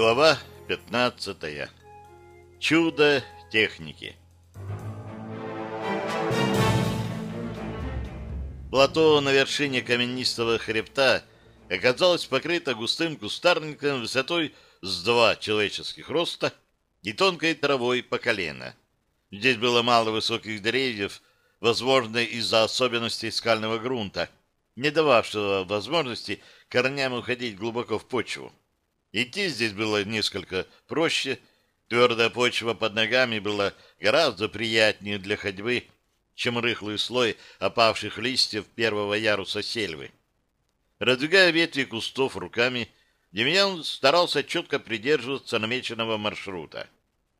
Глава 15. Чудо техники. Плато на вершине каменистого хребта оказалось покрыто густым кустарником высотой с два человеческих роста и тонкой травой по колено. Здесь было мало высоких деревьев, возможно, из-за особенностей скального грунта, не дававшего возможности корням уходить глубоко в почву. Идти здесь было несколько проще, твердая почва под ногами была гораздо приятнее для ходьбы, чем рыхлый слой опавших листьев первого яруса сельвы. Раздвигая ветви кустов руками, Демьян старался четко придерживаться намеченного маршрута.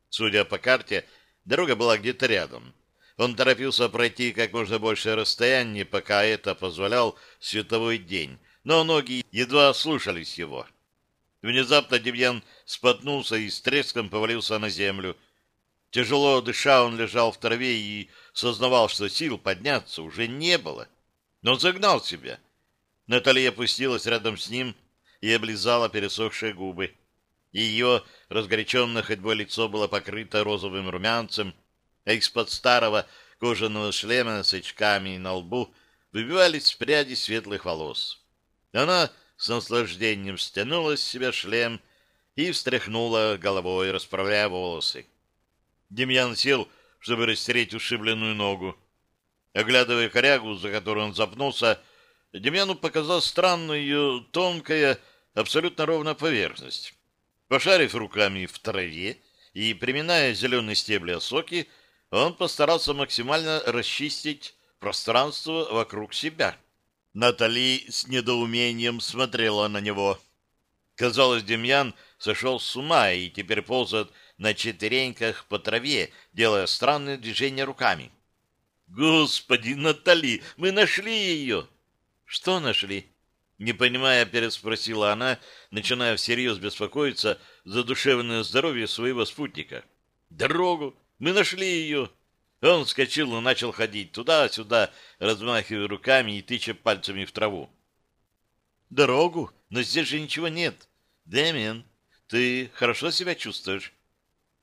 Судя по карте, дорога была где-то рядом. Он торопился пройти как можно большее расстояние, пока это позволял световой день, но ноги едва слушались его. Внезапно Демьян споткнулся и с треском повалился на землю. Тяжело дыша, он лежал в траве и сознавал, что сил подняться уже не было. Но загнал себя. Наталья опустилась рядом с ним и облизала пересохшие губы. Ее разгоряченное ходьбой лицо было покрыто розовым румянцем, а из-под старого кожаного шлема с очками на лбу выбивались пряди светлых волос. Она с наслаждением стянула с себя шлем и встряхнула головой, расправляя волосы. Демьян сел, чтобы растереть ушибленную ногу. Оглядывая корягу, за которую он запнулся, Демьяну показалась странная тонкая, абсолютно ровная поверхность. Пошарив руками в траве и приминая зеленые стебли осоки, он постарался максимально расчистить пространство вокруг себя. Натали с недоумением смотрела на него. Казалось, Демьян сошел с ума и теперь ползает на четвереньках по траве, делая странные движения руками. «Господи, Натали, мы нашли ее!» «Что нашли?» Не понимая, переспросила она, начиная всерьез беспокоиться за душевное здоровье своего спутника. «Дорогу! Мы нашли ее!» Он вскочил и начал ходить туда-сюда, размахивая руками и тыча пальцами в траву. «Дорогу? Но здесь же ничего нет. Дэмиан, ты хорошо себя чувствуешь?»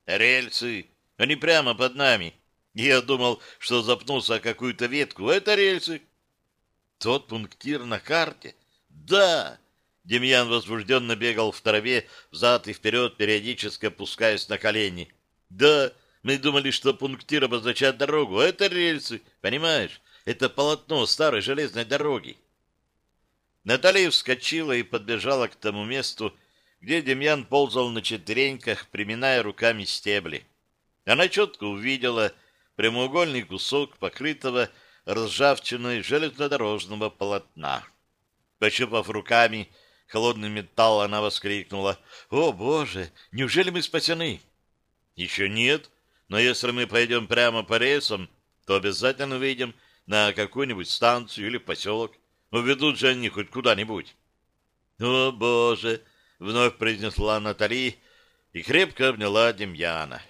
«Рельсы! Они прямо под нами!» Я думал, что запнулся о какую-то ветку. Это рельсы. Тот пунктир на карте? Да! Демьян возбужденно бегал в траве взад и вперед, периодически опускаясь на колени. Да, мы думали, что пунктир обозначает дорогу. Это рельсы, понимаешь? Это полотно старой железной дороги. Наталья вскочила и подбежала к тому месту, где Демьян ползал на четвереньках, приминая руками стебли. Она четко увидела прямоугольный кусок покрытого ржавчиной железнодорожного полотна. Пощупав руками холодный металл, она воскликнула. «О, Боже! Неужели мы спасены?» «Еще нет, но если мы пойдем прямо по рейсам, то обязательно выйдем на какую-нибудь станцию или поселок. Уведут же они хоть куда-нибудь». «О, Боже!» — вновь произнесла Натали и крепко обняла Демьяна.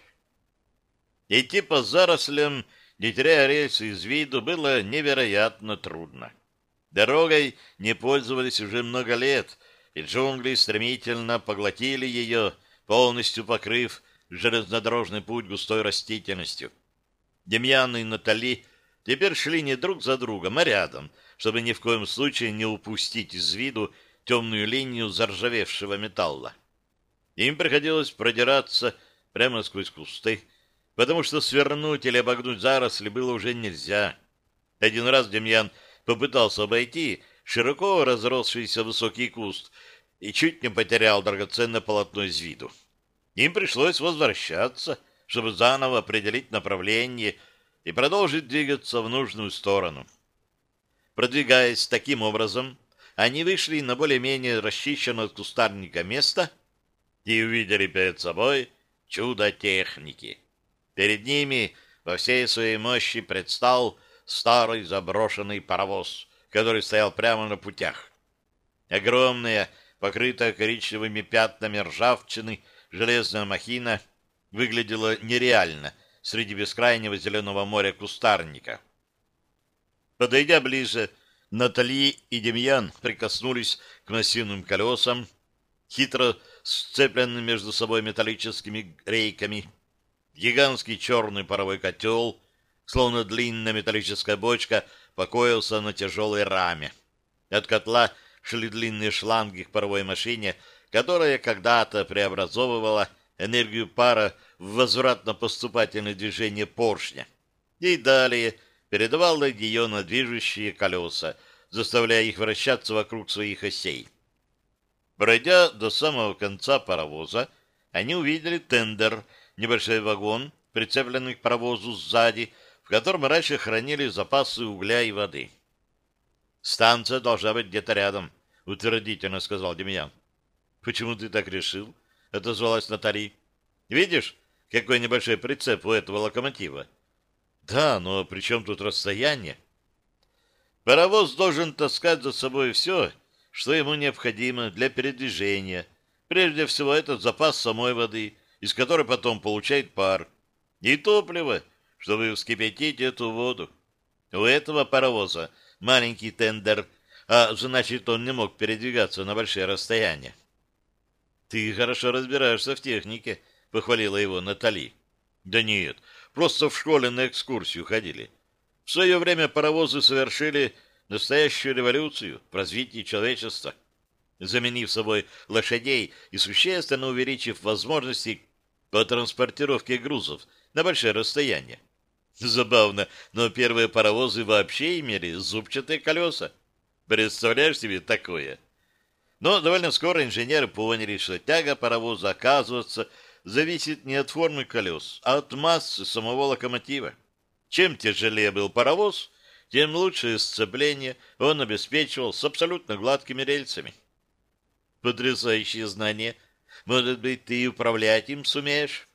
Идти по зарослям, не теряя рельсы из виду, было невероятно трудно. Дорогой не пользовались уже много лет, и джунгли стремительно поглотили ее, полностью покрыв железнодорожный путь густой растительностью. Демьян и Натали теперь шли не друг за другом, а рядом, чтобы ни в коем случае не упустить из виду темную линию заржавевшего металла. Им приходилось продираться прямо сквозь кусты, потому что свернуть или обогнуть заросли было уже нельзя. Один раз Демьян попытался обойти широко разросшийся высокий куст и чуть не потерял драгоценное полотно из виду. Им пришлось возвращаться, чтобы заново определить направление и продолжить двигаться в нужную сторону. Продвигаясь таким образом, они вышли на более-менее расчищенное от кустарника место и увидели перед собой чудо техники. Перед ними во всей своей мощи предстал старый заброшенный паровоз, который стоял прямо на путях. Огромная, покрытая коричневыми пятнами ржавчины, железная махина выглядела нереально среди бескрайнего зеленого моря кустарника. Подойдя ближе, Натали и Демьян прикоснулись к массивным колесам, хитро сцепленными между собой металлическими рейками, гигантский черный паровой котел, словно длинная металлическая бочка, покоился на тяжелой раме. От котла шли длинные шланги к паровой машине, которая когда-то преобразовывала энергию пара в возвратно-поступательное движение поршня. И далее передавала ее на движущие колеса, заставляя их вращаться вокруг своих осей. Пройдя до самого конца паровоза, они увидели тендер, небольшой вагон, прицепленный к паровозу сзади, в котором раньше хранили запасы угля и воды. «Станция должна быть где-то рядом», — утвердительно сказал Демьян. «Почему ты так решил?» — отозвалась Натали. «Видишь, какой небольшой прицеп у этого локомотива?» «Да, но при чем тут расстояние?» «Паровоз должен таскать за собой все, что ему необходимо для передвижения. Прежде всего, это запас самой воды, из которой потом получает пар, и топливо, чтобы вскипятить эту воду. У этого паровоза маленький тендер, а значит, он не мог передвигаться на большие расстояния. — Ты хорошо разбираешься в технике, — похвалила его Натали. — Да нет, просто в школе на экскурсию ходили. В свое время паровозы совершили настоящую революцию в развитии человечества, заменив собой лошадей и существенно увеличив возможности по транспортировке грузов на большое расстояние. Забавно, но первые паровозы вообще имели зубчатые колеса. Представляешь себе такое? Но довольно скоро инженеры поняли, что тяга паровоза, оказывается, зависит не от формы колес, а от массы самого локомотива. Чем тяжелее был паровоз, тем лучшее сцепление он обеспечивал с абсолютно гладкими рельсами. Потрясающие знания. Может быть, ты управлять им сумеешь?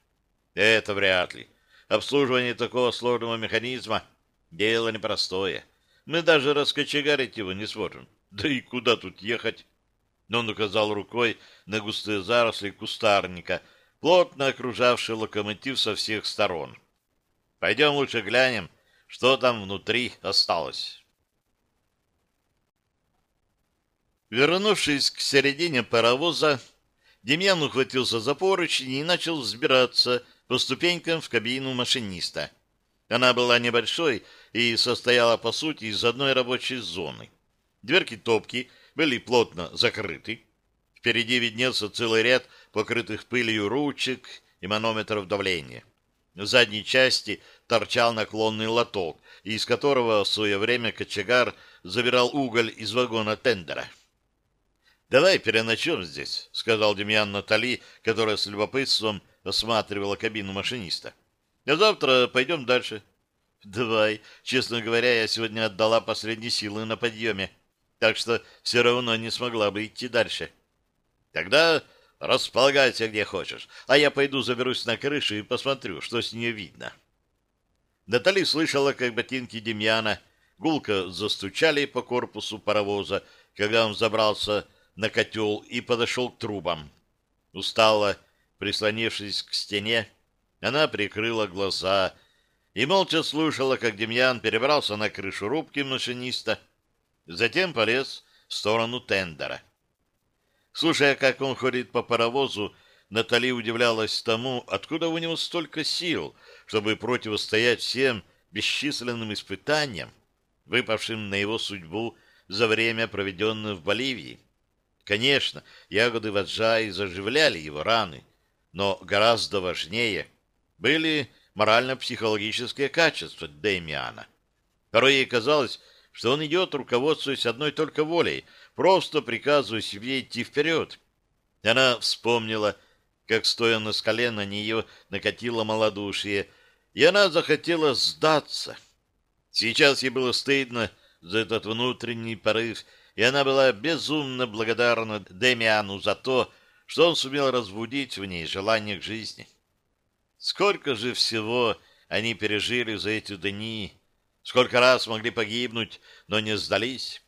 Это вряд ли. Обслуживание такого сложного механизма — дело непростое. Мы даже раскочегарить его не сможем. Да и куда тут ехать? Он указал рукой на густые заросли кустарника, плотно окружавший локомотив со всех сторон. Пойдем лучше глянем, что там внутри осталось. Вернувшись к середине паровоза, Демьян ухватился за поручни и начал взбираться по ступенькам в кабину машиниста. Она была небольшой и состояла, по сути, из одной рабочей зоны. Дверки топки были плотно закрыты. Впереди виднелся целый ряд покрытых пылью ручек и манометров давления. В задней части торчал наклонный лоток, из которого в свое время кочегар забирал уголь из вагона тендера. «Давай переночем здесь», — сказал Демьян Натали, которая с любопытством осматривала кабину машиниста. «А завтра пойдем дальше». «Давай. Честно говоря, я сегодня отдала последние силы на подъеме, так что все равно не смогла бы идти дальше». «Тогда располагайся где хочешь, а я пойду заберусь на крышу и посмотрю, что с нее видно». Натали слышала, как ботинки Демьяна гулко застучали по корпусу паровоза, когда он забрался на котел и подошел к трубам. Устала, прислонившись к стене, она прикрыла глаза и молча слушала, как Демьян перебрался на крышу рубки машиниста, затем полез в сторону тендера. Слушая, как он ходит по паровозу, Натали удивлялась тому, откуда у него столько сил, чтобы противостоять всем бесчисленным испытаниям, выпавшим на его судьбу за время, проведенное в Боливии. Конечно, ягоды ваджаи заживляли его раны, но гораздо важнее были морально-психологические качества Дэмиана. Порой ей казалось, что он идет, руководствуясь одной только волей, просто приказывая себе идти вперед. Она вспомнила, как, стоя на скале, на нее накатило малодушие, и она захотела сдаться. Сейчас ей было стыдно за этот внутренний порыв, и она была безумно благодарна Демиану за то, что он сумел разбудить в ней желание к жизни. Сколько же всего они пережили за эти дни, сколько раз могли погибнуть, но не сдались.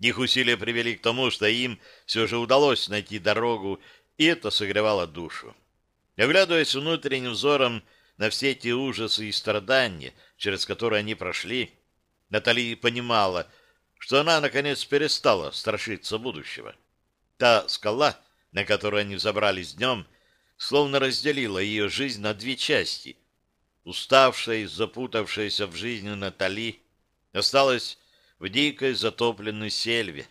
Их усилия привели к тому, что им все же удалось найти дорогу, и это согревало душу. Оглядываясь внутренним взором на все эти ужасы и страдания, через которые они прошли, Натали понимала, что она, наконец, перестала страшиться будущего. Та скала, на которую они забрались днем, словно разделила ее жизнь на две части. Уставшая и запутавшаяся в жизни Натали осталась в дикой затопленной сельве,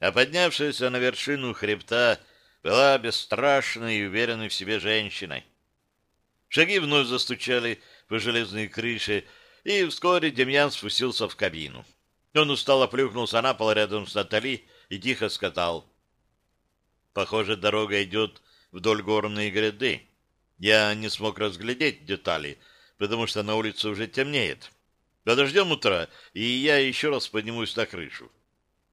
а поднявшаяся на вершину хребта была бесстрашной и уверенной в себе женщиной. Шаги вновь застучали по железной крыше, и вскоре Демьян спустился в кабину. Он устало плюхнулся на пол рядом с Натали и тихо сказал. «Похоже, дорога идет вдоль горной гряды. Я не смог разглядеть детали, потому что на улице уже темнеет. Подождем утра, и я еще раз поднимусь на крышу».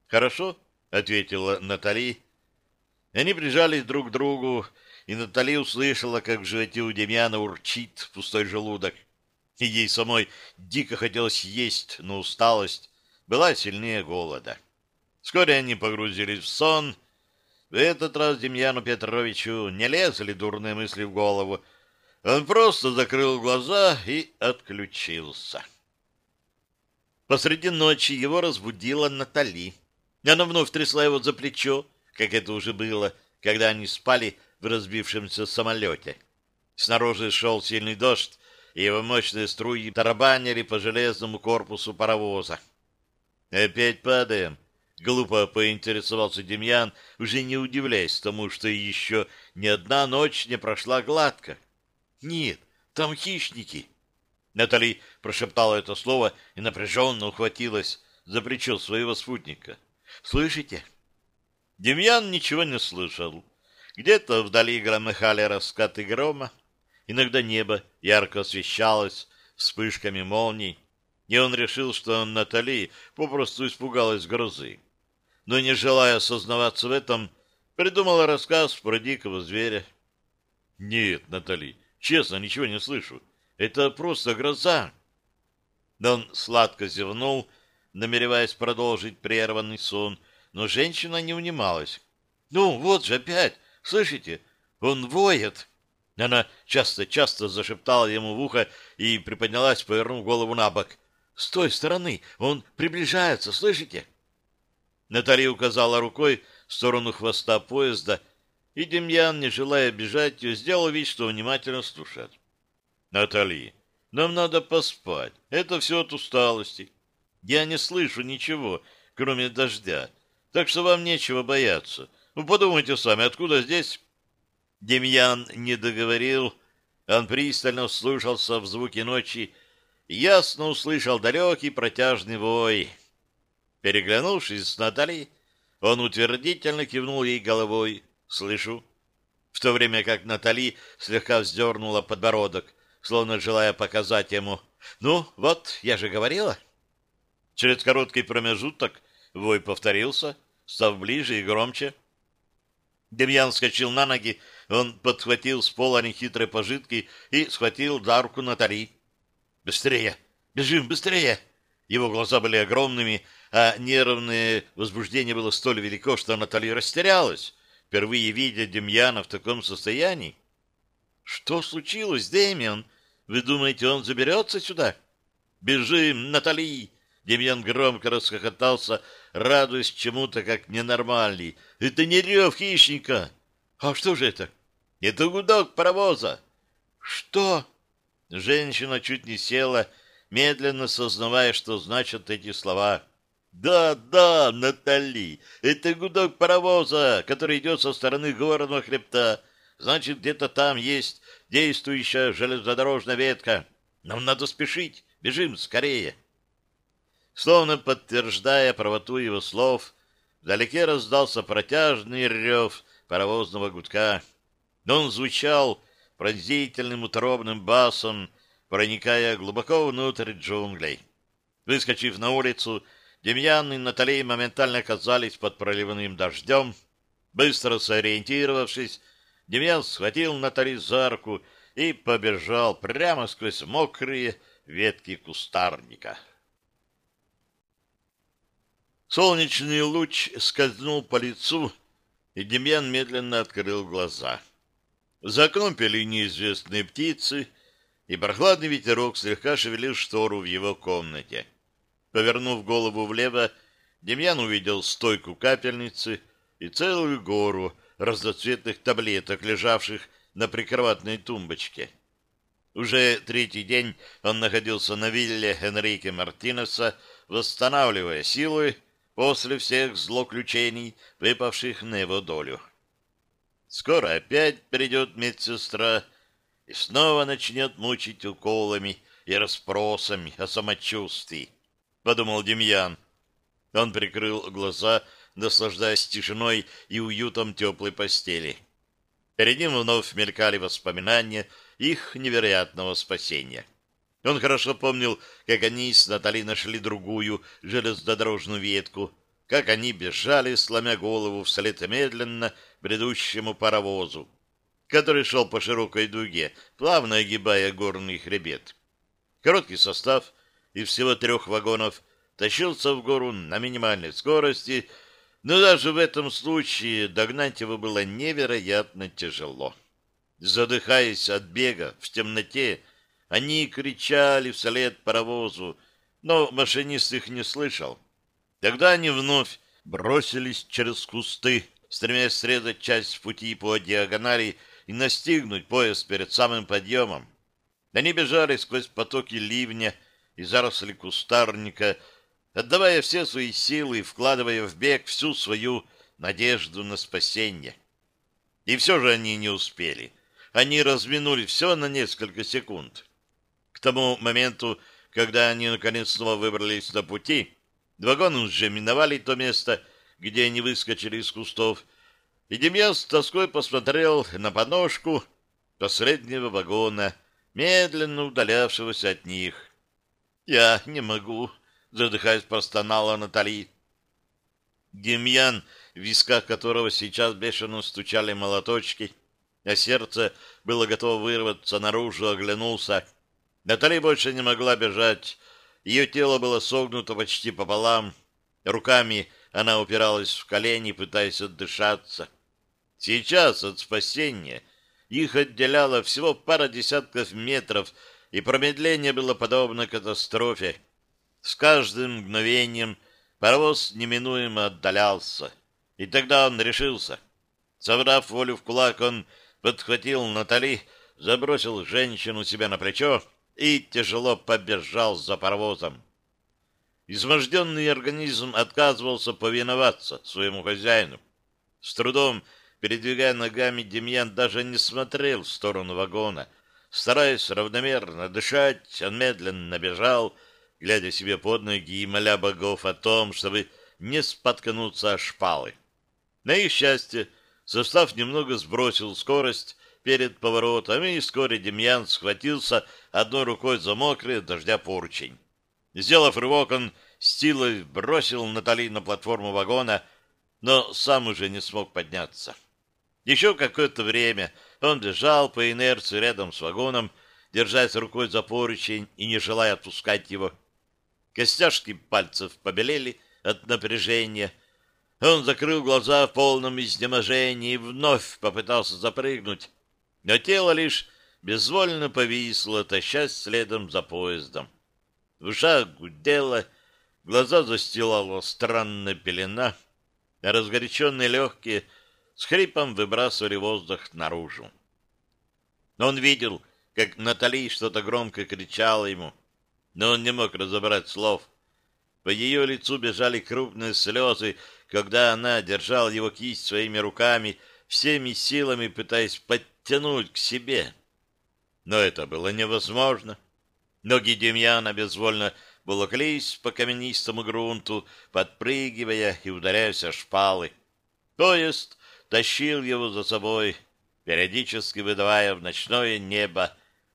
«Хорошо?» — ответила Натали. Они прижались друг к другу, и Натали услышала, как в животе у Демьяна урчит пустой желудок. И ей самой дико хотелось есть, но усталость была сильнее голода. Вскоре они погрузились в сон. В этот раз Демьяну Петровичу не лезли дурные мысли в голову. Он просто закрыл глаза и отключился. Посреди ночи его разбудила Натали. Она вновь трясла его за плечо, как это уже было, когда они спали в разбившемся самолете. Снаружи шел сильный дождь, и его мощные струи тарабанили по железному корпусу паровоза. «Опять падаем?» — глупо поинтересовался Демьян, уже не удивляясь тому, что еще ни одна ночь не прошла гладко. «Нет, там хищники!» Натали прошептала это слово и напряженно ухватилась за плечо своего спутника. «Слышите?» Демьян ничего не слышал. Где-то вдали громыхали раскаты грома, иногда небо ярко освещалось вспышками молний, и он решил, что Натали попросту испугалась грозы. Но, не желая осознаваться в этом, придумала рассказ про дикого зверя. «Нет, Натали, честно, ничего не слышу. Это просто гроза». Он сладко зевнул, намереваясь продолжить прерванный сон, но женщина не унималась. «Ну, вот же опять! Слышите? Он воет!» Она часто-часто зашептала ему в ухо и приподнялась, повернув голову на бок. С той стороны. Он приближается, слышите? Наталья указала рукой в сторону хвоста поезда, и Демьян, не желая бежать, сделал вид, что внимательно слушает. Натали, нам надо поспать. Это все от усталости. Я не слышу ничего, кроме дождя, так что вам нечего бояться. Ну, подумайте сами, откуда здесь... Демьян не договорил. Он пристально вслушался в звуки ночи ясно услышал далекий протяжный вой. Переглянувшись с Натальей, он утвердительно кивнул ей головой. «Слышу». В то время как Натали слегка вздернула подбородок, словно желая показать ему. «Ну, вот, я же говорила». Через короткий промежуток вой повторился, став ближе и громче. Демьян вскочил на ноги, он подхватил с пола нехитрой пожитки и схватил за руку Натали. «Быстрее! Бежим, быстрее!» Его глаза были огромными, а нервное возбуждение было столь велико, что Наталья растерялась, впервые видя Демьяна в таком состоянии. «Что случилось, Дэмиан? Вы думаете, он заберется сюда?» «Бежим, Натали!» Демьян громко расхохотался, радуясь чему-то как ненормальный. «Это не рев хищника!» «А что же это?» «Это гудок паровоза!» «Что?» Женщина чуть не села, медленно сознавая, что значат эти слова. «Да, да, Натали, это гудок паровоза, который идет со стороны горного хребта. Значит, где-то там есть действующая железнодорожная ветка. Нам надо спешить. Бежим скорее!» Словно подтверждая правоту его слов, вдалеке раздался протяжный рев паровозного гудка. Но он звучал пронзительным утробным басом, проникая глубоко внутрь джунглей. Выскочив на улицу, Демьян и Натали моментально оказались под проливным дождем. Быстро сориентировавшись, Демьян схватил Натали за руку и побежал прямо сквозь мокрые ветки кустарника. Солнечный луч скользнул по лицу, и Демьян медленно открыл глаза — за окном пели неизвестные птицы, и прохладный ветерок слегка шевелил штору в его комнате. Повернув голову влево, Демьян увидел стойку капельницы и целую гору разноцветных таблеток, лежавших на прикроватной тумбочке. Уже третий день он находился на вилле Энрике Мартинеса, восстанавливая силы после всех злоключений, выпавших на его долю. Скоро опять придет медсестра и снова начнет мучить уколами и расспросами о самочувствии, — подумал Демьян. Он прикрыл глаза, наслаждаясь тишиной и уютом теплой постели. Перед ним вновь мелькали воспоминания их невероятного спасения. Он хорошо помнил, как они с Натали нашли другую железнодорожную ветку, как они бежали, сломя голову вслед медленно бредущему паровозу, который шел по широкой дуге, плавно огибая горный хребет. Короткий состав из всего трех вагонов тащился в гору на минимальной скорости, но даже в этом случае догнать его было невероятно тяжело. Задыхаясь от бега в темноте, они кричали вслед паровозу, но машинист их не слышал. Тогда они вновь бросились через кусты, стремясь срезать часть пути по диагонали и настигнуть поезд перед самым подъемом. Они бежали сквозь потоки ливня и заросли кустарника, отдавая все свои силы и вкладывая в бег всю свою надежду на спасение. И все же они не успели. Они разминули все на несколько секунд. К тому моменту, когда они наконец снова выбрались на пути, вагоны уже миновали то место, где они выскочили из кустов, и Демьян с тоской посмотрел на подножку последнего вагона, медленно удалявшегося от них. «Я не могу», — задыхаясь, простонала Натали. Демьян, в висках которого сейчас бешено стучали молоточки, а сердце было готово вырваться наружу, оглянулся. Натали больше не могла бежать. Ее тело было согнуто почти пополам. Руками она упиралась в колени, пытаясь отдышаться. Сейчас от спасения их отделяло всего пара десятков метров, и промедление было подобно катастрофе. С каждым мгновением паровоз неминуемо отдалялся, и тогда он решился. Собрав волю в кулак, он подхватил Натали, забросил женщину себе на плечо и тяжело побежал за паровозом. Изможденный организм отказывался повиноваться своему хозяину. С трудом передвигая ногами, Демьян даже не смотрел в сторону вагона. Стараясь равномерно дышать, он медленно бежал, глядя себе под ноги и моля богов о том, чтобы не споткнуться о шпалы. На их счастье, состав немного сбросил скорость перед поворотом, и вскоре Демьян схватился одной рукой за мокрый дождя поручень. Сделав рывок, он силой бросил Натали на платформу вагона, но сам уже не смог подняться. Еще какое-то время он бежал по инерции рядом с вагоном, держась рукой за поручень и не желая отпускать его. Костяшки пальцев побелели от напряжения. Он закрыл глаза в полном изнеможении и вновь попытался запрыгнуть, но тело лишь безвольно повисло, тащась следом за поездом. В ушах гудело, глаза застилала странная пелена, а разгоряченные легкие с хрипом выбрасывали воздух наружу. Он видел, как Натали что-то громко кричала ему, но он не мог разобрать слов. По ее лицу бежали крупные слезы, когда она держала его кисть своими руками, всеми силами пытаясь подтянуть к себе. Но это было невозможно. Ноги Демьяна безвольно волоклись по каменистому грунту, подпрыгивая и ударяясь о шпалы. Поезд тащил его за собой, периодически выдавая в ночное небо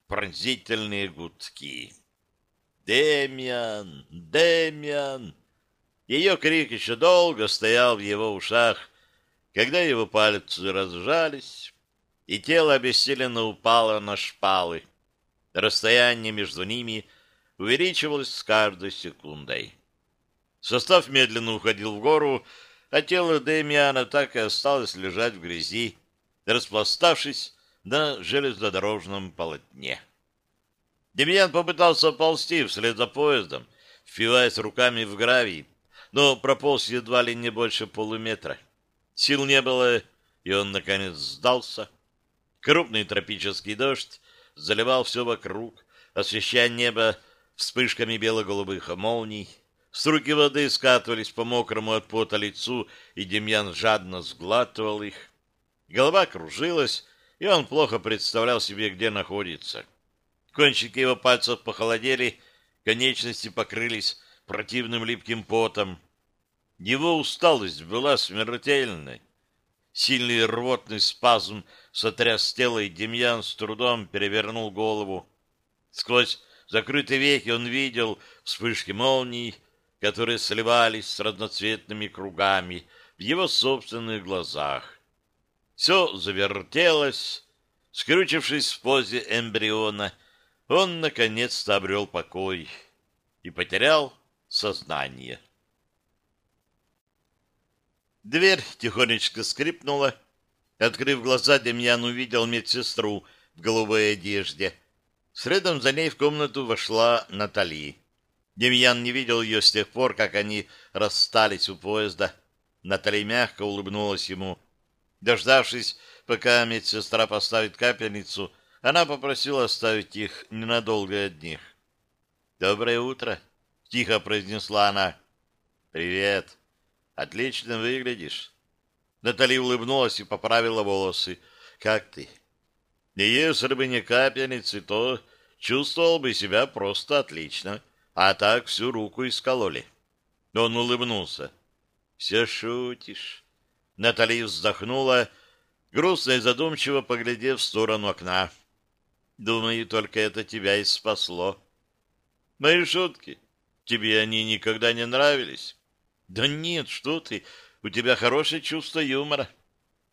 пронзительные гудки. «Демьян! Демьян!» Ее крик еще долго стоял в его ушах, когда его пальцы разжались, и тело обессиленно упало на шпалы. Расстояние между ними увеличивалось с каждой секундой. Состав медленно уходил в гору, а тело Демиана так и осталось лежать в грязи, распластавшись на железнодорожном полотне. Демьян попытался ползти вслед за поездом, впиваясь руками в гравий, но прополз едва ли не больше полуметра. Сил не было, и он, наконец, сдался. Крупный тропический дождь заливал все вокруг, освещая небо вспышками бело-голубых молний. Струки воды скатывались по мокрому от пота лицу, и Демьян жадно сглатывал их. Голова кружилась, и он плохо представлял себе, где находится. Кончики его пальцев похолодели, конечности покрылись противным липким потом. Его усталость была смертельной. Сильный рвотный спазм сотряс тело, и Демьян с трудом перевернул голову. Сквозь закрытые веки он видел вспышки молний, которые сливались с разноцветными кругами в его собственных глазах. Все завертелось. Скрючившись в позе эмбриона, он наконец-то обрел покой и потерял сознание. Дверь тихонечко скрипнула. Открыв глаза, Демьян увидел медсестру в голубой одежде. Следом за ней в комнату вошла Натали. Демьян не видел ее с тех пор, как они расстались у поезда. Натали мягко улыбнулась ему. Дождавшись, пока медсестра поставит капельницу, она попросила оставить их ненадолго одних. «Доброе утро», — тихо произнесла она. «Привет. Отлично выглядишь». Натали улыбнулась и поправила волосы. «Как ты?» «И если бы не капельницы, то чувствовал бы себя просто отлично» а так всю руку искололи. Он улыбнулся. «Все шутишь». Натали вздохнула, грустно и задумчиво поглядев в сторону окна. «Думаю, только это тебя и спасло». «Мои шутки? Тебе они никогда не нравились?» «Да нет, что ты, у тебя хорошее чувство юмора».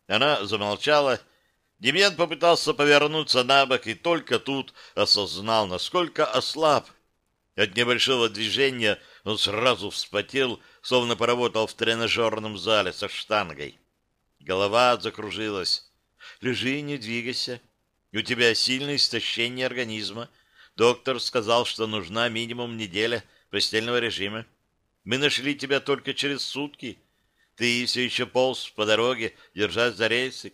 Она замолчала. Демьян попытался повернуться на бок и только тут осознал, насколько ослаб. От небольшого движения он сразу вспотел, словно поработал в тренажерном зале со штангой. Голова закружилась. «Лежи и не двигайся. У тебя сильное истощение организма. Доктор сказал, что нужна минимум неделя постельного режима. Мы нашли тебя только через сутки. Ты все еще полз по дороге, держась за рельсы.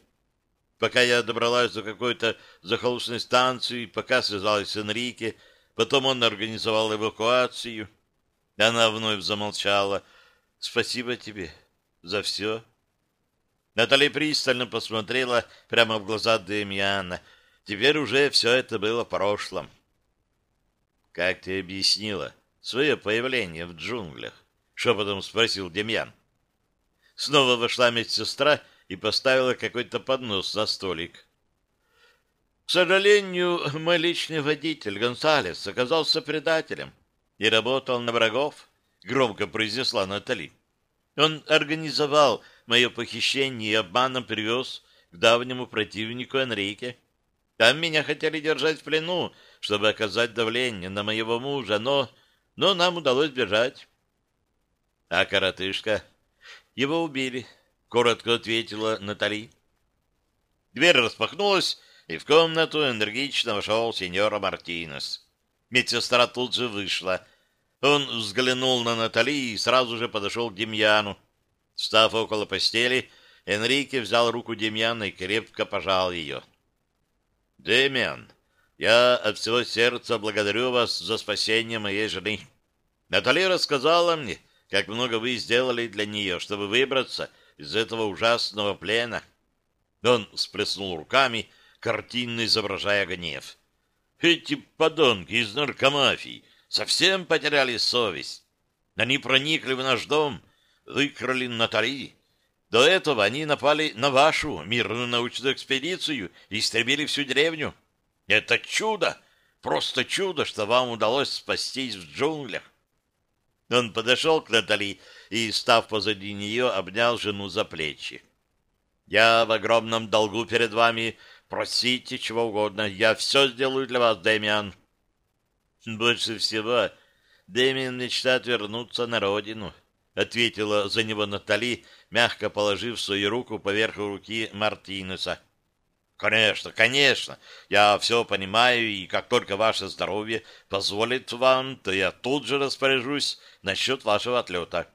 Пока я добралась до какой-то захолустной станции, пока связалась с Энрике, Потом он организовал эвакуацию. Она вновь замолчала. «Спасибо тебе за все». Натали пристально посмотрела прямо в глаза Демьяна. Теперь уже все это было в прошлом. «Как ты объяснила свое появление в джунглях?» — шепотом спросил Демьян. Снова вошла медсестра и поставила какой-то поднос за столик. К сожалению, мой личный водитель Гонсалес оказался предателем и работал на врагов, громко произнесла Натали. Он организовал мое похищение и обманом привез к давнему противнику Энрике. Там меня хотели держать в плену, чтобы оказать давление на моего мужа, но, но нам удалось бежать. А коротышка? Его убили, коротко ответила Натали. Дверь распахнулась, и в комнату энергично вошел сеньор Мартинес. Медсестра тут же вышла. Он взглянул на Натали и сразу же подошел к Демьяну. Став около постели, Энрике взял руку Демьяна и крепко пожал ее. «Демьян, я от всего сердца благодарю вас за спасение моей жены. Натали рассказала мне, как много вы сделали для нее, чтобы выбраться из этого ужасного плена». Он сплеснул руками картинно изображая гнев. Эти подонки из наркомафии совсем потеряли совесть. Они проникли в наш дом, выкрали Натали. До этого они напали на вашу мирную научную экспедицию и истребили всю деревню. Это чудо! Просто чудо, что вам удалось спастись в джунглях. Он подошел к Натали и, став позади нее, обнял жену за плечи. «Я в огромном долгу перед вами Просите чего угодно, я все сделаю для вас, Дэмиан. Больше всего Дэмиан мечтает вернуться на родину, ответила за него Натали, мягко положив свою руку поверх руки Мартинеса. Конечно, конечно, я все понимаю, и как только ваше здоровье позволит вам, то я тут же распоряжусь насчет вашего отлета.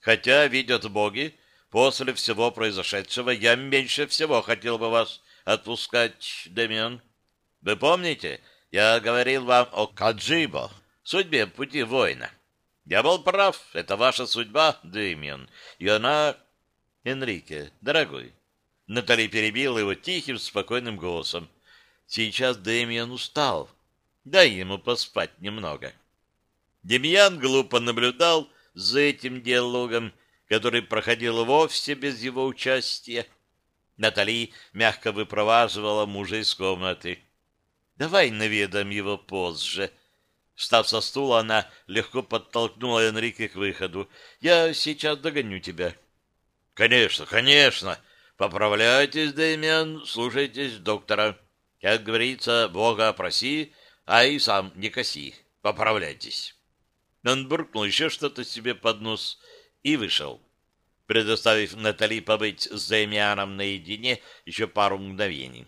Хотя, видят боги, После всего произошедшего я меньше всего хотел бы вас отпускать, Демиан. Вы помните, я говорил вам о Каджибо, судьбе пути воина. Я был прав, это ваша судьба, Демиан, и она... Энрике, дорогой. Натали перебил его тихим, спокойным голосом. Сейчас Демиан устал. Дай ему поспать немного. Демьян глупо наблюдал за этим диалогом, который проходил вовсе без его участия. Натали мягко выпроваживала мужа из комнаты. «Давай наведам его позже». Встав со стула, она легко подтолкнула Энрике к выходу. «Я сейчас догоню тебя». «Конечно, конечно. Поправляйтесь, Дэмиан, слушайтесь доктора. Как говорится, Бога проси, а и сам не коси. Поправляйтесь». Он буркнул еще что-то себе под нос и вышел, предоставив Натали побыть с Дэмианом наедине еще пару мгновений.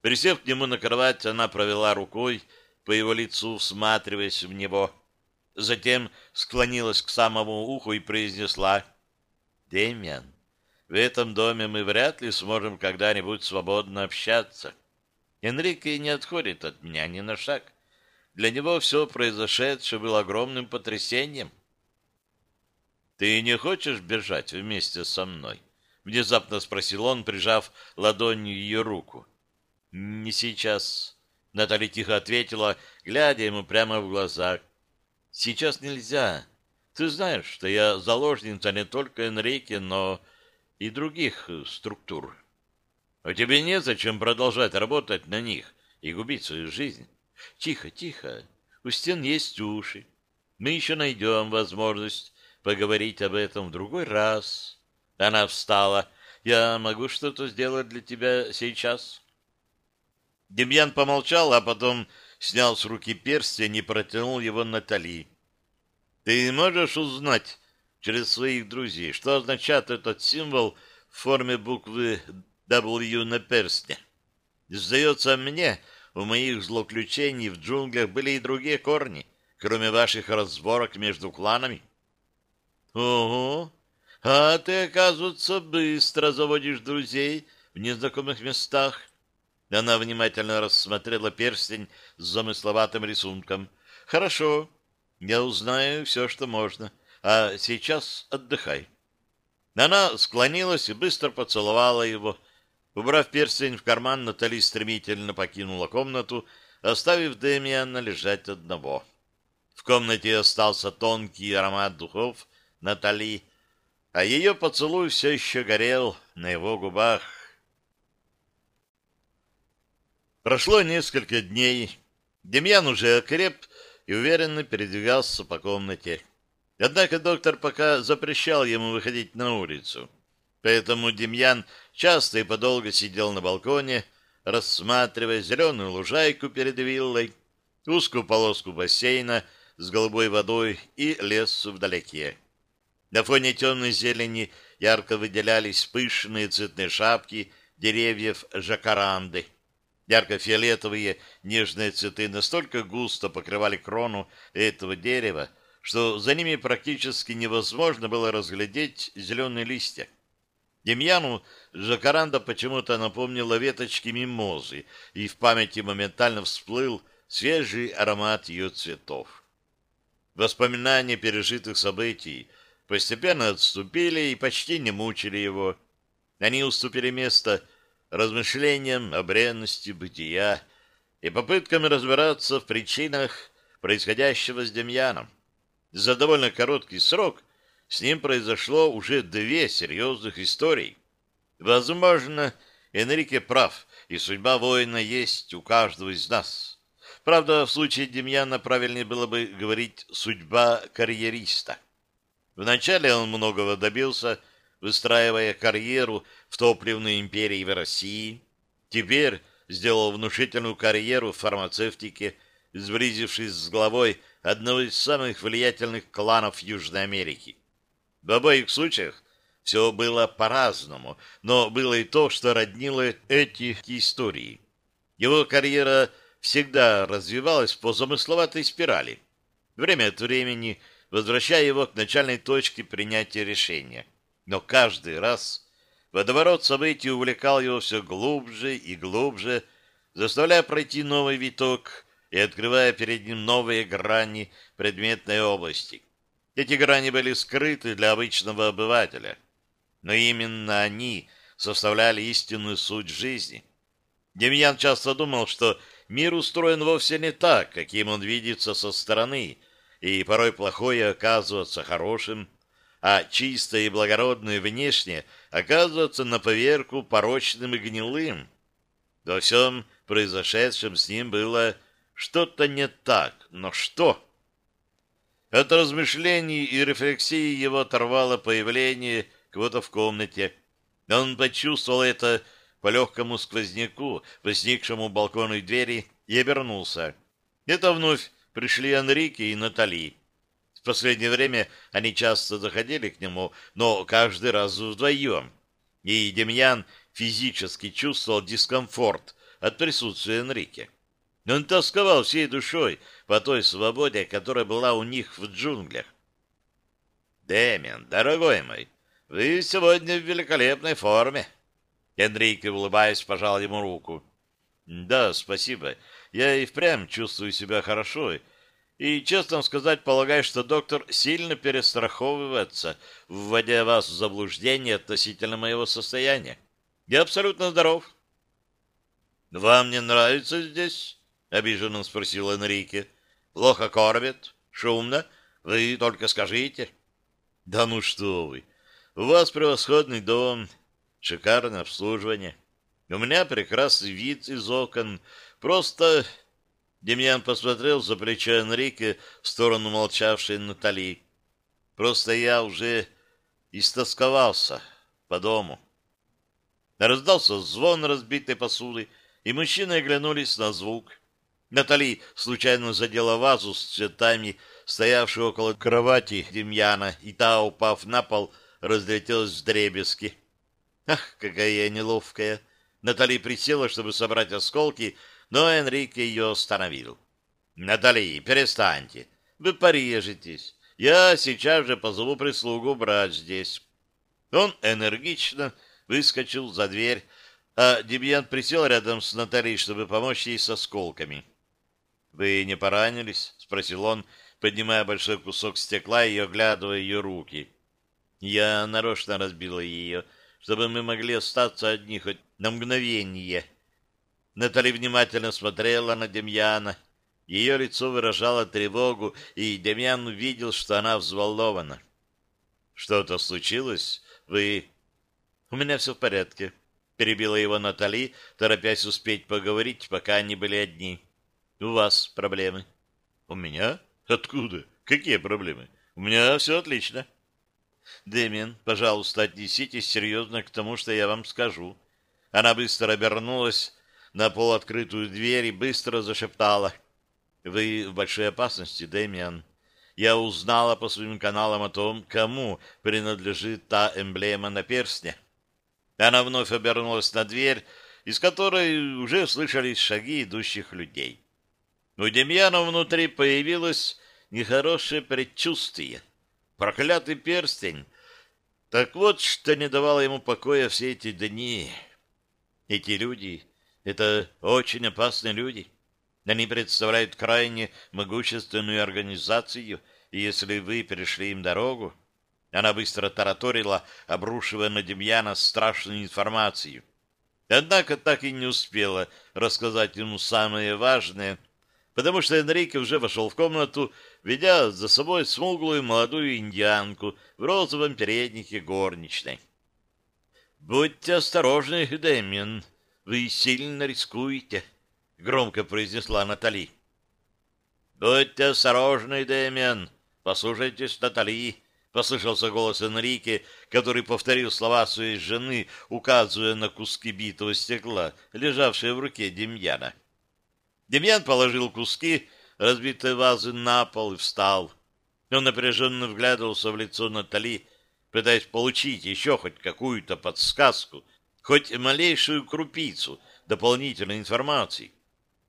Присев к нему на кровать, она провела рукой по его лицу, всматриваясь в него. Затем склонилась к самому уху и произнесла «Дэмиан, в этом доме мы вряд ли сможем когда-нибудь свободно общаться. Энрике не отходит от меня ни на шаг. Для него все произошедшее было огромным потрясением. «Ты не хочешь бежать вместе со мной?» — внезапно спросил он, прижав ладонью ее руку. «Не сейчас», — Наталья тихо ответила, глядя ему прямо в глаза. «Сейчас нельзя. Ты знаешь, что я заложница не только Энрике, но и других структур. А тебе незачем продолжать работать на них и губить свою жизнь. Тихо, тихо. У стен есть уши. Мы еще найдем возможность поговорить об этом в другой раз. Она встала. Я могу что-то сделать для тебя сейчас? Демьян помолчал, а потом снял с руки перстень и протянул его Натали. Ты можешь узнать через своих друзей, что означает этот символ в форме буквы W на перстне? Сдается мне, у моих злоключений в джунглях были и другие корни, кроме ваших разборок между кланами. — Ого! А ты, оказывается, быстро заводишь друзей в незнакомых местах. Она внимательно рассмотрела перстень с замысловатым рисунком. — Хорошо, я узнаю все, что можно. А сейчас отдыхай. Она склонилась и быстро поцеловала его, — Убрав перстень в карман, Натали стремительно покинула комнату, оставив Демиана лежать одного. В комнате остался тонкий аромат духов Натали, а ее поцелуй все еще горел на его губах. Прошло несколько дней. Демьян уже окреп и уверенно передвигался по комнате. Однако доктор пока запрещал ему выходить на улицу. Поэтому Демьян часто и подолго сидел на балконе, рассматривая зеленую лужайку перед виллой, узкую полоску бассейна с голубой водой и лес вдалеке. На фоне темной зелени ярко выделялись пышные цветные шапки деревьев жакаранды. Ярко-фиолетовые нежные цветы настолько густо покрывали крону этого дерева, что за ними практически невозможно было разглядеть зеленые листья. Демьяну Жакаранда почему-то напомнила веточки мимозы, и в памяти моментально всплыл свежий аромат ее цветов. Воспоминания пережитых событий постепенно отступили и почти не мучили его. Они уступили место размышлениям о бренности бытия и попыткам разбираться в причинах происходящего с Демьяном. За довольно короткий срок с ним произошло уже две серьезных историй. Возможно, Энрике прав, и судьба воина есть у каждого из нас. Правда, в случае Демьяна правильнее было бы говорить «судьба карьериста». Вначале он многого добился, выстраивая карьеру в топливной империи в России. Теперь сделал внушительную карьеру в фармацевтике, сблизившись с главой одного из самых влиятельных кланов Южной Америки. В обоих случаях все было по-разному, но было и то, что роднило эти истории. Его карьера всегда развивалась по замысловатой спирали, время от времени возвращая его к начальной точке принятия решения. Но каждый раз водоворот событий увлекал его все глубже и глубже, заставляя пройти новый виток и открывая перед ним новые грани предметной области. Эти грани были скрыты для обычного обывателя, но именно они составляли истинную суть жизни. Демьян часто думал, что мир устроен вовсе не так, каким он видится со стороны, и порой плохое оказывается хорошим, а чистое и благородное внешне оказывается на поверку порочным и гнилым. Во всем произошедшем с ним было что-то не так, но что? От размышлений и рефлексии его оторвало появление кого-то в комнате. Он почувствовал это по легкому сквозняку, возникшему у балконной двери, и обернулся. Это вновь пришли Энрике и Натали. В последнее время они часто заходили к нему, но каждый раз вдвоем. И Демьян физически чувствовал дискомфорт от присутствия Энрике. Он тосковал всей душой по той свободе, которая была у них в джунглях. «Дэмиан, дорогой мой, вы сегодня в великолепной форме!» Энрике, улыбаясь, пожал ему руку. «Да, спасибо. Я и впрямь чувствую себя хорошо. И, честно сказать, полагаю, что доктор сильно перестраховывается, вводя вас в заблуждение относительно моего состояния. Я абсолютно здоров». «Вам не нравится здесь?» — обиженно спросил Энрике. «Плохо кормят? Шумно? Вы только скажите». «Да ну что вы! У вас превосходный дом, шикарное обслуживание. У меня прекрасный вид из окон. Просто...» Демьян посмотрел за плечо Энрике в сторону молчавшей Натали. «Просто я уже истосковался по дому». Раздался звон разбитой посуды, и мужчины оглянулись на звук. Натали случайно задела вазу с цветами, стоявшую около кровати Демьяна, и та, упав на пол, разлетелась в дребезги. Ах, какая я неловкая! Натали присела, чтобы собрать осколки, но Энрике ее остановил. «Натали, перестаньте. Вы порежетесь. Я сейчас же позову прислугу брать здесь». Он энергично выскочил за дверь, а Демьян присел рядом с Натальей, чтобы помочь ей с осколками. «Вы не поранились?» — спросил он, поднимая большой кусок стекла и оглядывая ее руки. «Я нарочно разбила ее, чтобы мы могли остаться одни хоть на мгновение». Натали внимательно смотрела на Демьяна. Ее лицо выражало тревогу, и Демьян увидел, что она взволнована. «Что-то случилось? Вы...» «У меня все в порядке», — перебила его Натали, торопясь успеть поговорить, пока они были одни. У вас проблемы. У меня? Откуда? Какие проблемы? У меня все отлично. Дэмиан, пожалуйста, отнеситесь серьезно к тому, что я вам скажу. Она быстро обернулась на полуоткрытую дверь и быстро зашептала. Вы в большой опасности, Дэмиан. Я узнала по своим каналам о том, кому принадлежит та эмблема на перстне. Она вновь обернулась на дверь, из которой уже слышались шаги идущих людей. У Демьяна внутри появилось нехорошее предчувствие. Проклятый перстень. Так вот, что не давало ему покоя все эти дни. Эти люди — это очень опасные люди. Они представляют крайне могущественную организацию, и если вы перешли им дорогу... Она быстро тараторила, обрушивая на Демьяна страшную информацию. Однако так и не успела рассказать ему самое важное — потому что Энрике уже вошел в комнату, ведя за собой смуглую молодую индианку в розовом переднике горничной. «Будьте осторожны, Дэмиан, вы сильно рискуете», — громко произнесла Натали. «Будьте осторожны, Дэмиан, послушайтесь Натали», — послышался голос Энрике, который повторил слова своей жены, указывая на куски битого стекла, лежавшие в руке Демьяна. Демьян положил куски разбитой вазы на пол и встал. Он напряженно вглядывался в лицо Натали, пытаясь получить еще хоть какую-то подсказку, хоть малейшую крупицу дополнительной информации.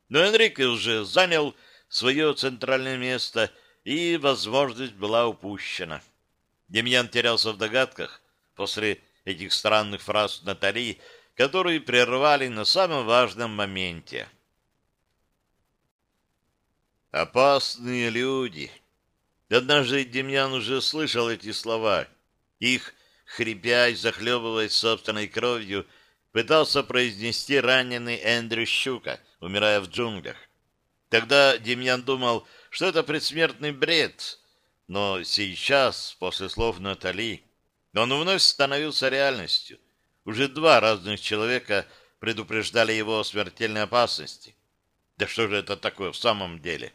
Но Энрике уже занял свое центральное место, и возможность была упущена. Демьян терялся в догадках, после этих странных фраз Натали, которые прервали на самом важном моменте. «Опасные люди». Однажды Демьян уже слышал эти слова. Их, хрипя и захлебываясь собственной кровью, пытался произнести раненый Эндрю Щука, умирая в джунглях. Тогда Демьян думал, что это предсмертный бред, но сейчас, после слов Натали, он вновь становился реальностью. Уже два разных человека предупреждали его о смертельной опасности. Да что же это такое в самом деле?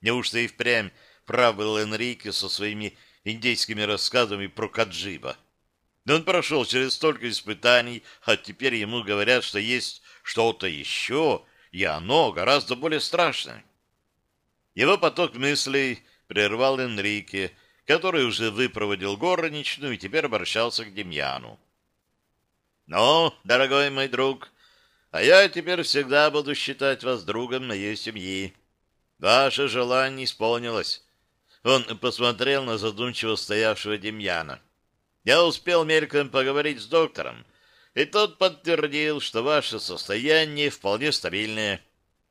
Неужто и впрямь прав был Энрике со своими индейскими рассказами про Каджиба? Да он прошел через столько испытаний, а теперь ему говорят, что есть что-то еще, и оно гораздо более страшное. Его поток мыслей прервал Энрике, который уже выпроводил горничную и теперь обращался к Демьяну. «Ну, дорогой мой друг, а я теперь всегда буду считать вас другом моей семьи. Ваше желание исполнилось». Он посмотрел на задумчиво стоявшего Демьяна. «Я успел мельком поговорить с доктором, и тот подтвердил, что ваше состояние вполне стабильное.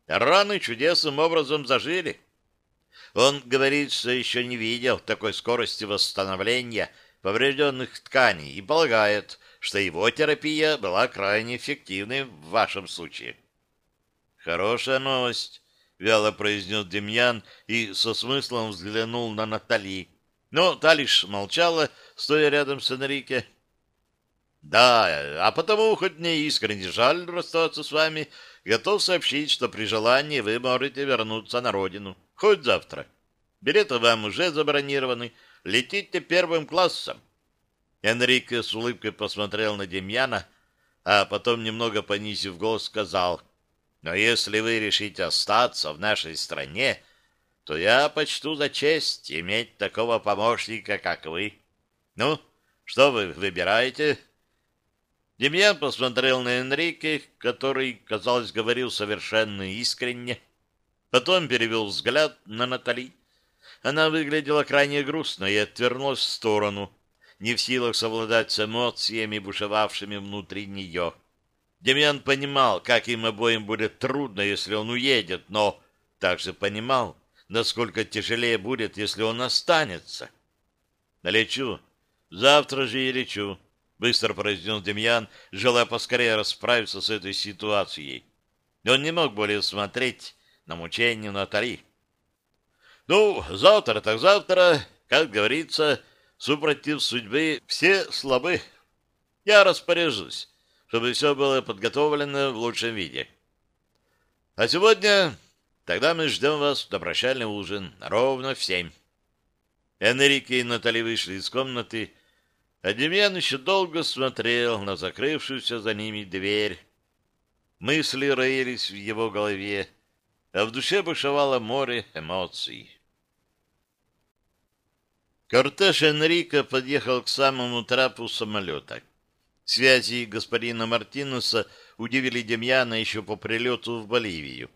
Раны чудесным образом зажили». Он говорит, что еще не видел такой скорости восстановления поврежденных тканей и полагает, что его терапия была крайне эффективной в вашем случае. Хорошая новость, вяло произнес Демьян и со смыслом взглянул на Натали. Но та лишь молчала, стоя рядом с Энрике. Да, а потому, хоть мне искренне жаль расстаться с вами, готов сообщить, что при желании вы можете вернуться на родину. Хоть завтра. Билеты вам уже забронированы. Летите первым классом. Энрике с улыбкой посмотрел на Демьяна, а потом, немного понизив голос, сказал, «Но если вы решите остаться в нашей стране, то я почту за честь иметь такого помощника, как вы. Ну, что вы выбираете?» Демьян посмотрел на Энрике, который, казалось, говорил совершенно искренне, Потом перевел взгляд на Натали. Она выглядела крайне грустно и отвернулась в сторону, не в силах совладать с эмоциями, бушевавшими внутри нее. Демьян понимал, как им обоим будет трудно, если он уедет, но также понимал, насколько тяжелее будет, если он останется. «Лечу. Завтра же и лечу», — быстро произнес Демьян, желая поскорее расправиться с этой ситуацией. Он не мог более смотреть на мучение Натали. Ну, завтра так завтра, как говорится, супротив судьбы все слабы. Я распоряжусь, чтобы все было подготовлено в лучшем виде. А сегодня тогда мы ждем вас на прощальный ужин ровно в семь. Энрике и Натали вышли из комнаты, а Демьян еще долго смотрел на закрывшуюся за ними дверь. Мысли роились в его голове, а в душе бушевало море эмоций. Кортеж Энрика подъехал к самому трапу самолета. Связи господина Мартинеса удивили Демьяна еще по прилету в Боливию.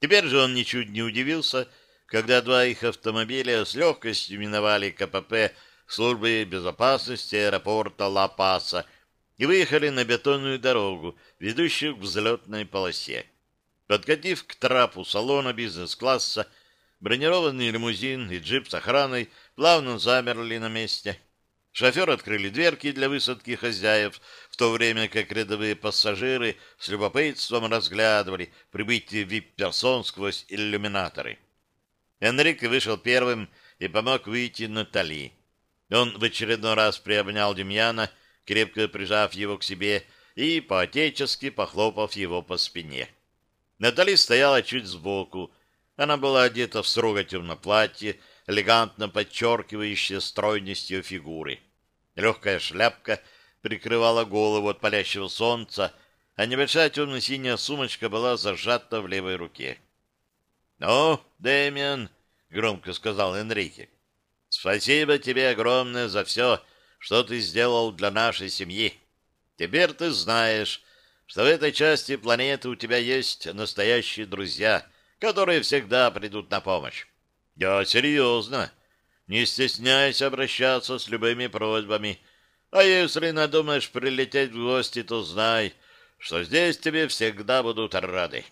Теперь же он ничуть не удивился, когда два их автомобиля с легкостью миновали КПП службы безопасности аэропорта Ла-Паса и выехали на бетонную дорогу, ведущую к взлетной полосе. Подкатив к трапу салона бизнес-класса, бронированный лимузин и джип с охраной плавно замерли на месте. Шофер открыли дверки для высадки хозяев, в то время как рядовые пассажиры с любопытством разглядывали прибытие вип-персон сквозь иллюминаторы. Энрике вышел первым и помог выйти Натали. Он в очередной раз приобнял Демьяна, крепко прижав его к себе и по-отечески похлопав его по спине. Натали стояла чуть сбоку. Она была одета в строго темное платье, элегантно подчеркивающее стройность ее фигуры. Легкая шляпка прикрывала голову от палящего солнца, а небольшая темно-синяя сумочка была зажата в левой руке. — Ну, Дэмиан, — громко сказал Энрике, — спасибо тебе огромное за все, что ты сделал для нашей семьи. Теперь ты знаешь, что в этой части планеты у тебя есть настоящие друзья, которые всегда придут на помощь. Я серьезно. Не стесняйся обращаться с любыми просьбами, А если надумаешь прилететь в гости, то знай, что здесь тебе всегда будут рады.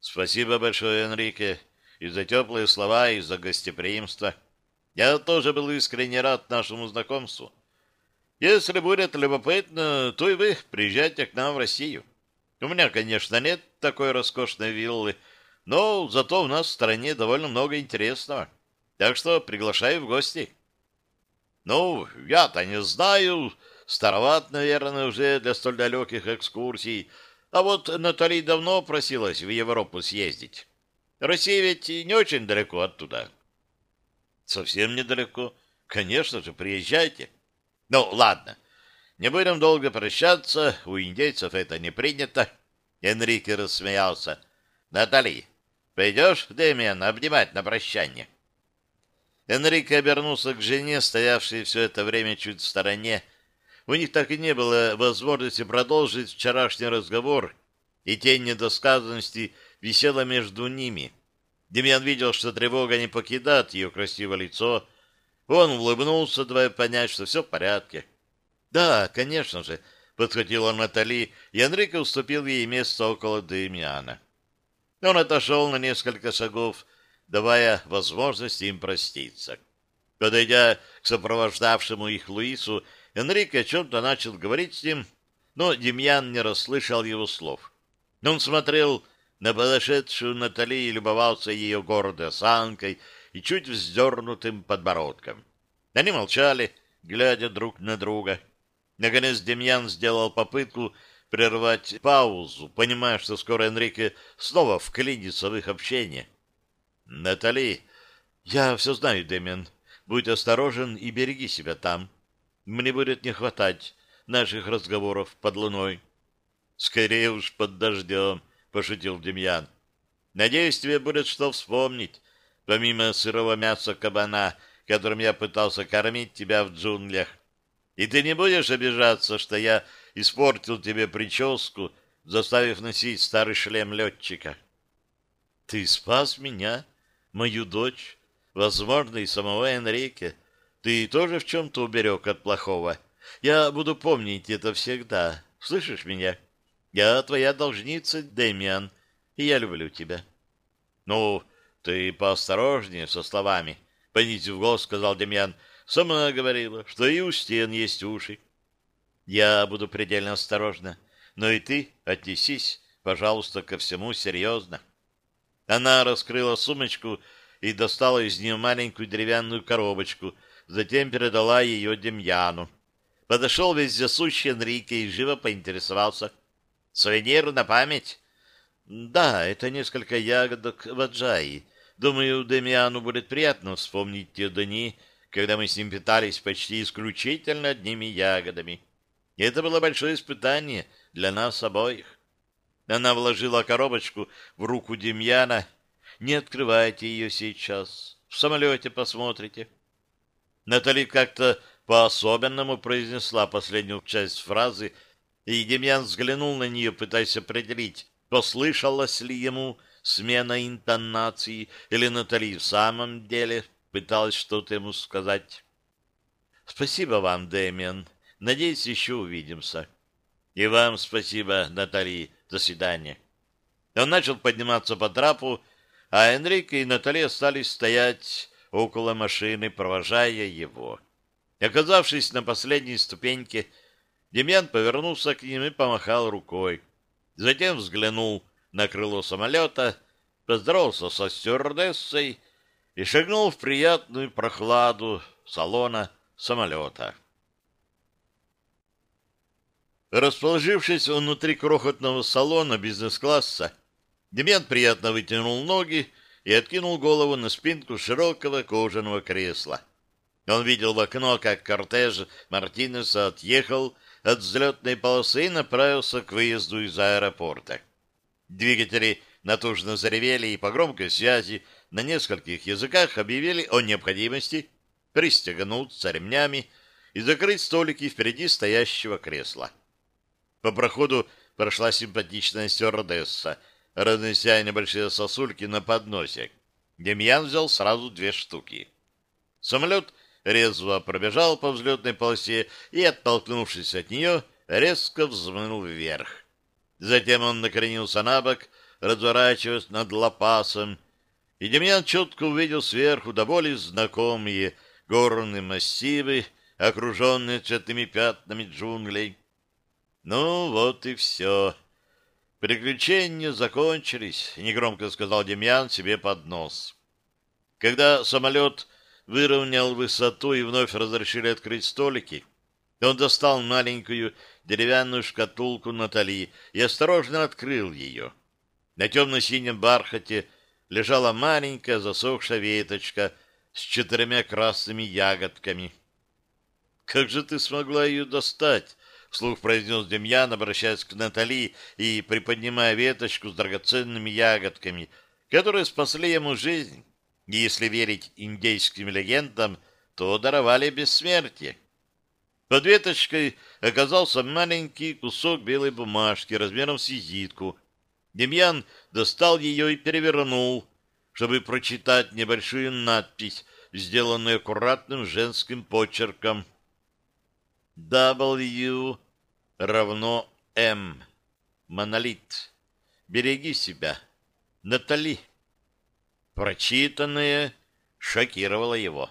Спасибо большое, Энрике, и за теплые слова, и за гостеприимство. Я тоже был искренне рад нашему знакомству. Если будет любопытно, то и вы приезжайте к нам в Россию. У меня, конечно, нет такой роскошной виллы, но зато у нас в стране довольно много интересного. Так что приглашаю в гости. Ну, я-то не знаю, староват, наверное, уже для столь далеких экскурсий, а вот Натали давно просилась в Европу съездить. Россия ведь не очень далеко оттуда. Совсем недалеко. Конечно же, приезжайте. Ну, ладно. Не будем долго прощаться, у индейцев это не принято. Энрике рассмеялся. Натали, пойдешь, Дэмиан, обнимать на прощание? Энрике обернулся к жене, стоявшей все это время чуть в стороне. У них так и не было возможности продолжить вчерашний разговор, и тень недосказанности висела между ними. Демьян видел, что тревога не покидает ее красивое лицо, он улыбнулся, давая понять, что все в порядке. «Да, конечно же», — подхватила Натали, и Энрико уступил ей место около Демьяна. Он отошел на несколько шагов, давая возможность им проститься. Подойдя к сопровождавшему их Луису, Энрико о чем-то начал говорить с ним, но Демьян не расслышал его слов. Он смотрел на подошедшую Натали и любовался ее гордой осанкой, и чуть вздернутым подбородком. Они молчали, глядя друг на друга. Наконец Демьян сделал попытку прервать паузу, понимая, что скоро Энрике снова вклинится в их общение. «Натали, я все знаю, Демьян. Будь осторожен и береги себя там. Мне будет не хватать наших разговоров под луной». «Скорее уж под дождем», — пошутил Демьян. «Надеюсь, тебе будет что вспомнить помимо сырого мяса кабана, которым я пытался кормить тебя в джунглях. И ты не будешь обижаться, что я испортил тебе прическу, заставив носить старый шлем летчика. Ты спас меня, мою дочь, возможно, и самого Энрике. Ты тоже в чем-то уберег от плохого. Я буду помнить это всегда. Слышишь меня? Я твоя должница, Дэмиан, и я люблю тебя. Ну, ты поосторожнее со словами, — понизив голос, сказал Демьян. Сама говорила, что и у стен есть уши. Я буду предельно осторожна, но и ты отнесись, пожалуйста, ко всему серьезно. Она раскрыла сумочку и достала из нее маленькую деревянную коробочку, затем передала ее Демьяну. Подошел вездесущий Энрике и живо поинтересовался. «Сувенир на память?» «Да, это несколько ягодок ваджаи. Думаю, Демиану будет приятно вспомнить те дни, когда мы с ним питались почти исключительно одними ягодами. Это было большое испытание для нас обоих. Она вложила коробочку в руку Демьяна. «Не открывайте ее сейчас. В самолете посмотрите». Натали как-то по-особенному произнесла последнюю часть фразы, и Демьян взглянул на нее, пытаясь определить, послышалось ли ему смена интонации, или Натали в самом деле пыталась что-то ему сказать. «Спасибо вам, Дэмиан. Надеюсь, еще увидимся». «И вам спасибо, Натали. До свидания». Он начал подниматься по трапу, а Энрике и Натали остались стоять около машины, провожая его. Оказавшись на последней ступеньке, Демьян повернулся к ним и помахал рукой. Затем взглянул на крыло самолета, поздоровался со стюардессой и шагнул в приятную прохладу салона самолета. Расположившись внутри крохотного салона бизнес-класса, Демьян приятно вытянул ноги и откинул голову на спинку широкого кожаного кресла. Он видел в окно, как кортеж Мартинеса отъехал от взлетной полосы и направился к выезду из аэропорта. Двигатели натужно заревели и по громкой связи на нескольких языках объявили о необходимости пристегнуться ремнями и закрыть столики впереди стоящего кресла. По проходу прошла симпатичная стюардесса, разнеся небольшие сосульки на подносе. Демьян взял сразу две штуки. Самолет резво пробежал по взлетной полосе и, оттолкнувшись от нее, резко взмыл вверх. Затем он накренился на бок, разворачиваясь над лопасом, и Демьян четко увидел сверху до боли знакомые горные массивы, окруженные цветными пятнами джунглей. Ну, вот и все. Приключения закончились, — негромко сказал Демьян себе под нос. Когда самолет выровнял высоту и вновь разрешили открыть столики, он достал маленькую деревянную шкатулку Натали и осторожно открыл ее. На темно-синем бархате лежала маленькая засохшая веточка с четырьмя красными ягодками. «Как же ты смогла ее достать?» — вслух произнес Демьян, обращаясь к Натали и приподнимая веточку с драгоценными ягодками, которые спасли ему жизнь. И если верить индейским легендам, то даровали бессмертие. Под веточкой оказался маленький кусок белой бумажки размером с визитку. Демьян достал ее и перевернул, чтобы прочитать небольшую надпись, сделанную аккуратным женским почерком. W равно М. Монолит. Береги себя. Натали. Прочитанное шокировало его.